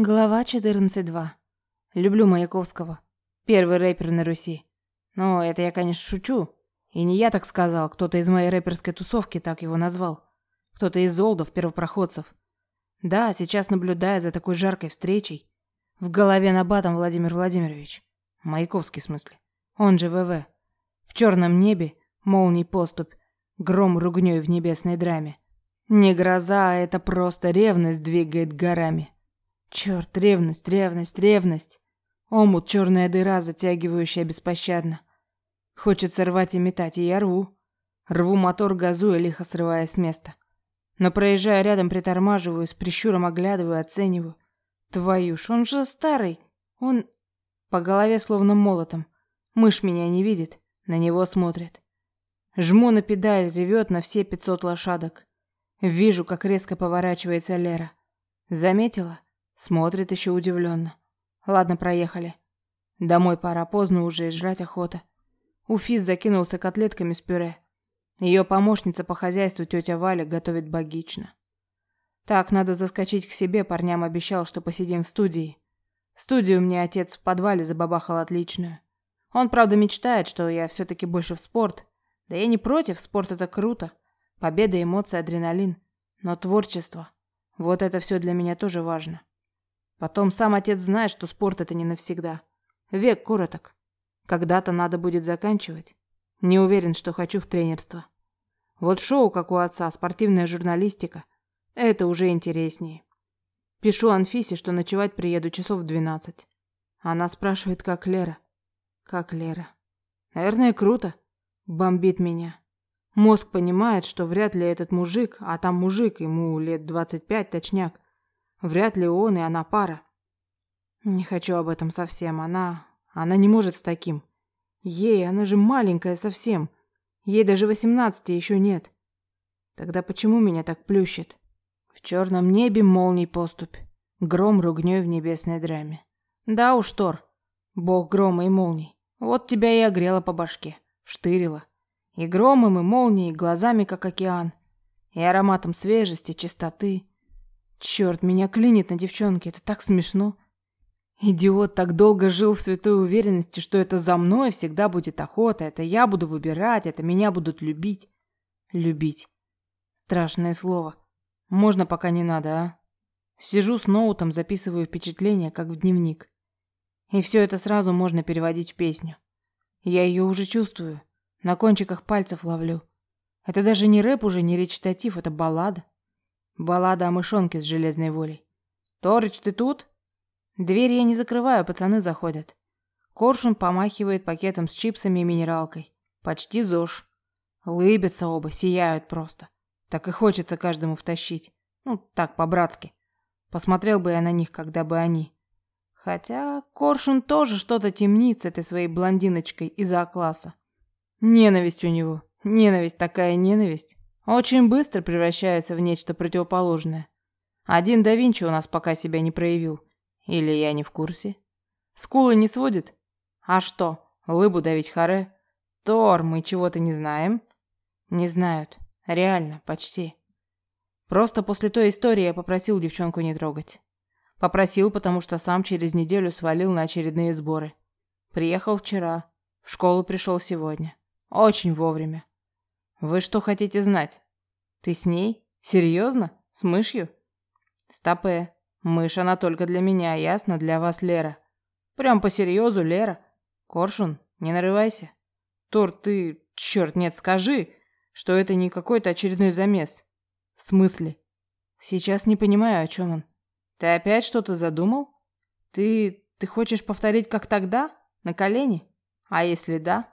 Глава 14.2. Люблю Маяковского. Первый рэпер на Руси. Но это я, конечно, шучу. И не я так сказал, кто-то из моей рэперской тусовки так его назвал. Кто-то из олдов, первопроходцев. Да, сейчас наблюдая за такой жаркой встречей, в голове набатом Владимир Владимирович. Маяковский в смысле. Он же ВВ. В черном небе молний поступь, гром ругнёй в небесной драме. Не гроза, а это просто ревность двигает горами. Черт, ревность, ревность, ревность. Омут, черная дыра, затягивающая беспощадно. Хочется рвать и метать, и я рву. Рву мотор, газуя, лихо срывая с места. Но проезжая рядом, притормаживаю, с прищуром оглядываю, оцениваю. Твою ж, он же старый. Он по голове словно молотом. Мышь меня не видит, на него смотрит. Жму на педаль, ревет на все пятьсот лошадок. Вижу, как резко поворачивается Лера. Заметила? Смотрит еще удивленно. Ладно, проехали. Домой пора, поздно уже, и жрать охота. Уфис закинулся котлетками с пюре. Ее помощница по хозяйству тетя Валя готовит богично. Так, надо заскочить к себе, парням обещал, что посидим в студии. Студию мне отец в подвале забабахал отличную. Он, правда, мечтает, что я все-таки больше в спорт. Да я не против, спорт это круто. Победа, эмоции, адреналин. Но творчество. Вот это все для меня тоже важно. Потом сам отец знает, что спорт это не навсегда. Век короток. Когда-то надо будет заканчивать. Не уверен, что хочу в тренерство. Вот шоу, как у отца, спортивная журналистика. Это уже интереснее. Пишу Анфисе, что ночевать приеду часов в двенадцать. Она спрашивает, как Лера. Как Лера. Наверное, круто. Бомбит меня. Мозг понимает, что вряд ли этот мужик, а там мужик, ему лет двадцать пять точняк, Вряд ли он и она пара. Не хочу об этом совсем. Она... Она не может с таким. Ей, она же маленькая совсем. Ей даже восемнадцати еще нет. Тогда почему меня так плющит? В черном небе молний поступь. Гром ругнёй в небесной драме. Да уж, Тор. Бог грома и молний. Вот тебя и огрела по башке. Штырила. И громом, и молнией, глазами, как океан. И ароматом свежести, чистоты. Черт, меня клинит на девчонке, это так смешно. Идиот так долго жил в святой уверенности, что это за мной всегда будет охота, это я буду выбирать, это меня будут любить. Любить. Страшное слово. Можно пока не надо, а? Сижу с ноутом, записываю впечатления, как в дневник. И все это сразу можно переводить в песню. Я ее уже чувствую, на кончиках пальцев ловлю. Это даже не рэп уже, не речитатив, это баллада. Баллада о мышонке с железной волей. «Торыч, ты тут?» Дверь я не закрываю, пацаны заходят. Коршун помахивает пакетом с чипсами и минералкой. Почти ЗОЖ. Лыбятся оба, сияют просто. Так и хочется каждому втащить. Ну, так, по-братски. Посмотрел бы я на них, когда бы они. Хотя Коршун тоже что-то темнит с этой своей блондиночкой из А-класса. Ненависть у него. Ненависть, такая ненависть очень быстро превращается в нечто противоположное. Один да Винчи у нас пока себя не проявил. Или я не в курсе? Скулы не сводит? А что, лыбу давить харе? Тор, мы чего-то не знаем? Не знают. Реально, почти. Просто после той истории я попросил девчонку не трогать. Попросил, потому что сам через неделю свалил на очередные сборы. Приехал вчера. В школу пришел сегодня. Очень вовремя. Вы что хотите знать? Ты с ней? Серьезно? С мышью? Стопе. Мышь она только для меня, ясно? Для вас, Лера. Прям по серьезу, Лера. Коршун, не нарывайся. Тор, ты... Черт, нет, скажи, что это не какой-то очередной замес. В смысле? Сейчас не понимаю, о чем он. Ты опять что-то задумал? Ты... ты хочешь повторить, как тогда? На колени? А если да?